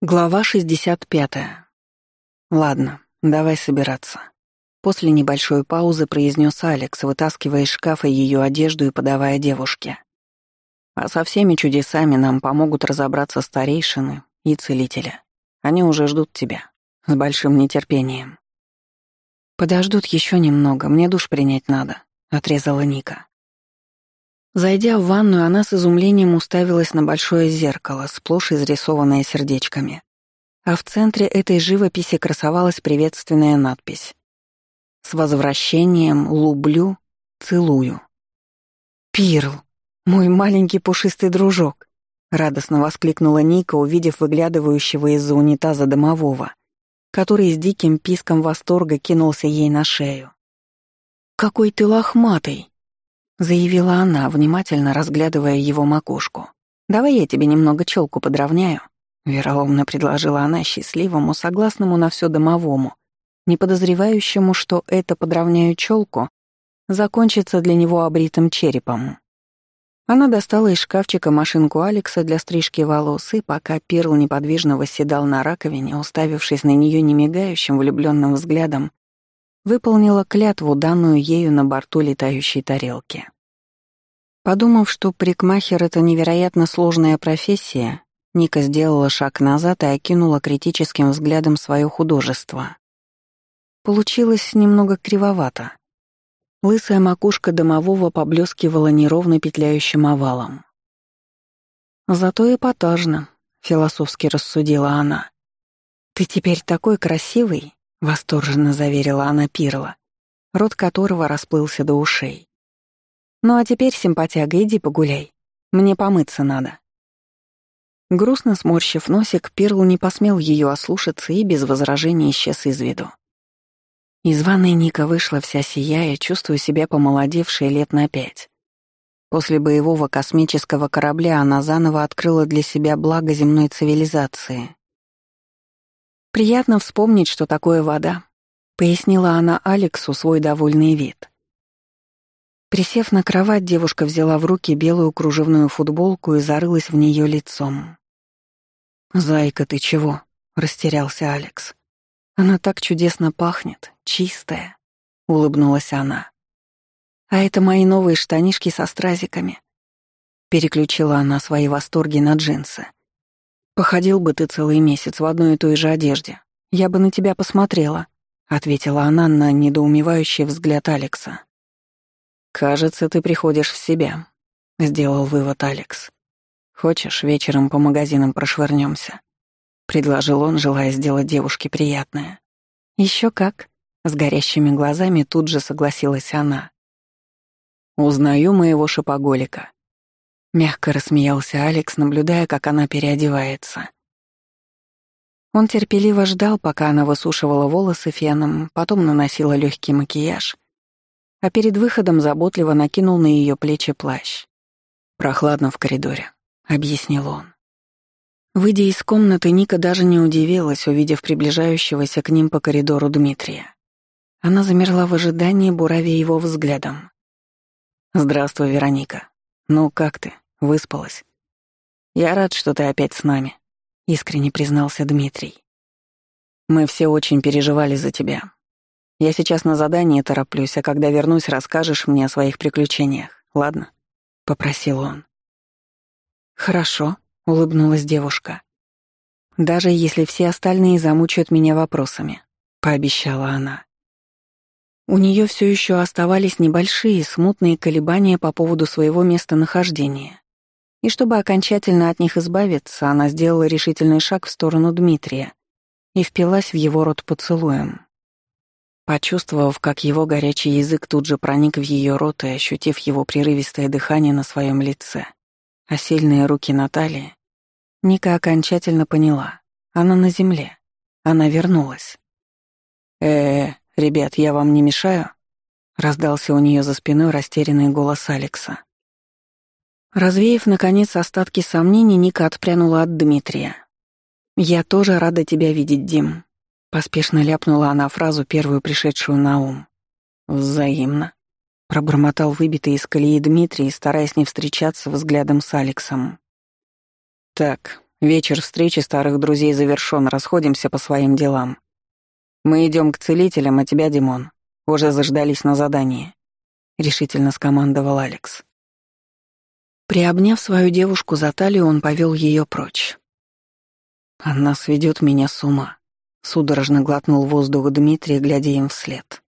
Глава 65. Ладно, давай собираться. После небольшой паузы произнес Алекс, вытаскивая из шкафа ее одежду и подавая девушке. А со всеми чудесами нам помогут разобраться старейшины и целители. Они уже ждут тебя. С большим нетерпением. Подождут еще немного, мне душ принять надо, отрезала Ника. Зайдя в ванную, она с изумлением уставилась на большое зеркало, сплошь изрисованное сердечками. А в центре этой живописи красовалась приветственная надпись. «С возвращением люблю, целую». «Пирл, мой маленький пушистый дружок!» — радостно воскликнула Ника, увидев выглядывающего из-за унитаза домового, который с диким писком восторга кинулся ей на шею. «Какой ты лохматый!» Заявила она, внимательно разглядывая его макушку. «Давай я тебе немного челку подровняю», — вероломно предложила она счастливому, согласному на все домовому, не подозревающему, что это подровняю челку закончится для него обритым черепом. Она достала из шкафчика машинку Алекса для стрижки волос, и пока Перл неподвижно восседал на раковине, уставившись на нее немигающим влюбленным взглядом, выполнила клятву, данную ею на борту летающей тарелки. Подумав, что прикмахер — это невероятно сложная профессия, Ника сделала шаг назад и окинула критическим взглядом свое художество. Получилось немного кривовато. Лысая макушка домового поблескивала неровно петляющим овалом. «Зато эпатажно», — философски рассудила она. «Ты теперь такой красивый», — восторженно заверила она Пирла, рот которого расплылся до ушей. «Ну а теперь, симпатяга, иди погуляй. Мне помыться надо». Грустно сморщив носик, Перл не посмел ее ослушаться и без возражений исчез из виду. Из ванной Ника вышла вся сияя, чувствуя себя помолодевшей лет на пять. После боевого космического корабля она заново открыла для себя благо земной цивилизации. «Приятно вспомнить, что такое вода», — пояснила она Алексу свой довольный вид. Присев на кровать, девушка взяла в руки белую кружевную футболку и зарылась в нее лицом. «Зайка, ты чего?» — растерялся Алекс. «Она так чудесно пахнет, чистая», — улыбнулась она. «А это мои новые штанишки со стразиками». Переключила она свои восторги на джинсы. «Походил бы ты целый месяц в одной и той же одежде. Я бы на тебя посмотрела», — ответила она на недоумевающий взгляд Алекса. «Кажется, ты приходишь в себя», — сделал вывод Алекс. «Хочешь, вечером по магазинам прошвырнемся?» — предложил он, желая сделать девушке приятное. Еще как», — с горящими глазами тут же согласилась она. «Узнаю моего шопоголика», Мягко рассмеялся Алекс, наблюдая, как она переодевается. Он терпеливо ждал, пока она высушивала волосы феном, потом наносила легкий макияж, а перед выходом заботливо накинул на ее плечи плащ. «Прохладно в коридоре», — объяснил он. Выйдя из комнаты, Ника даже не удивилась, увидев приближающегося к ним по коридору Дмитрия. Она замерла в ожидании, буравя его взглядом. «Здравствуй, Вероника», «Ну, как ты? Выспалась?» «Я рад, что ты опять с нами», — искренне признался Дмитрий. «Мы все очень переживали за тебя. Я сейчас на задании тороплюсь, а когда вернусь, расскажешь мне о своих приключениях, ладно?» — попросил он. «Хорошо», — улыбнулась девушка. «Даже если все остальные замучают меня вопросами», — пообещала она. У нее все еще оставались небольшие, смутные колебания по поводу своего местонахождения. И чтобы окончательно от них избавиться, она сделала решительный шаг в сторону Дмитрия и впилась в его рот поцелуем. Почувствовав, как его горячий язык тут же проник в ее рот и ощутив его прерывистое дыхание на своем лице, а сильные руки Натальи, Ника окончательно поняла. Она на земле. Она вернулась. э, -э «Ребят, я вам не мешаю?» — раздался у нее за спиной растерянный голос Алекса. Развеяв, наконец, остатки сомнений, Ника отпрянула от Дмитрия. «Я тоже рада тебя видеть, Дим», — поспешно ляпнула она фразу, первую пришедшую на ум. «Взаимно», — пробормотал выбитый из колеи Дмитрий, стараясь не встречаться взглядом с Алексом. «Так, вечер встречи старых друзей завершён, расходимся по своим делам. Мы идем к целителям, а тебя, Димон, уже заждались на задание», — решительно скомандовал Алекс. Приобняв свою девушку за талию, он повел ее прочь. «Она сведет меня с ума», — судорожно глотнул воздух Дмитрий, глядя им вслед.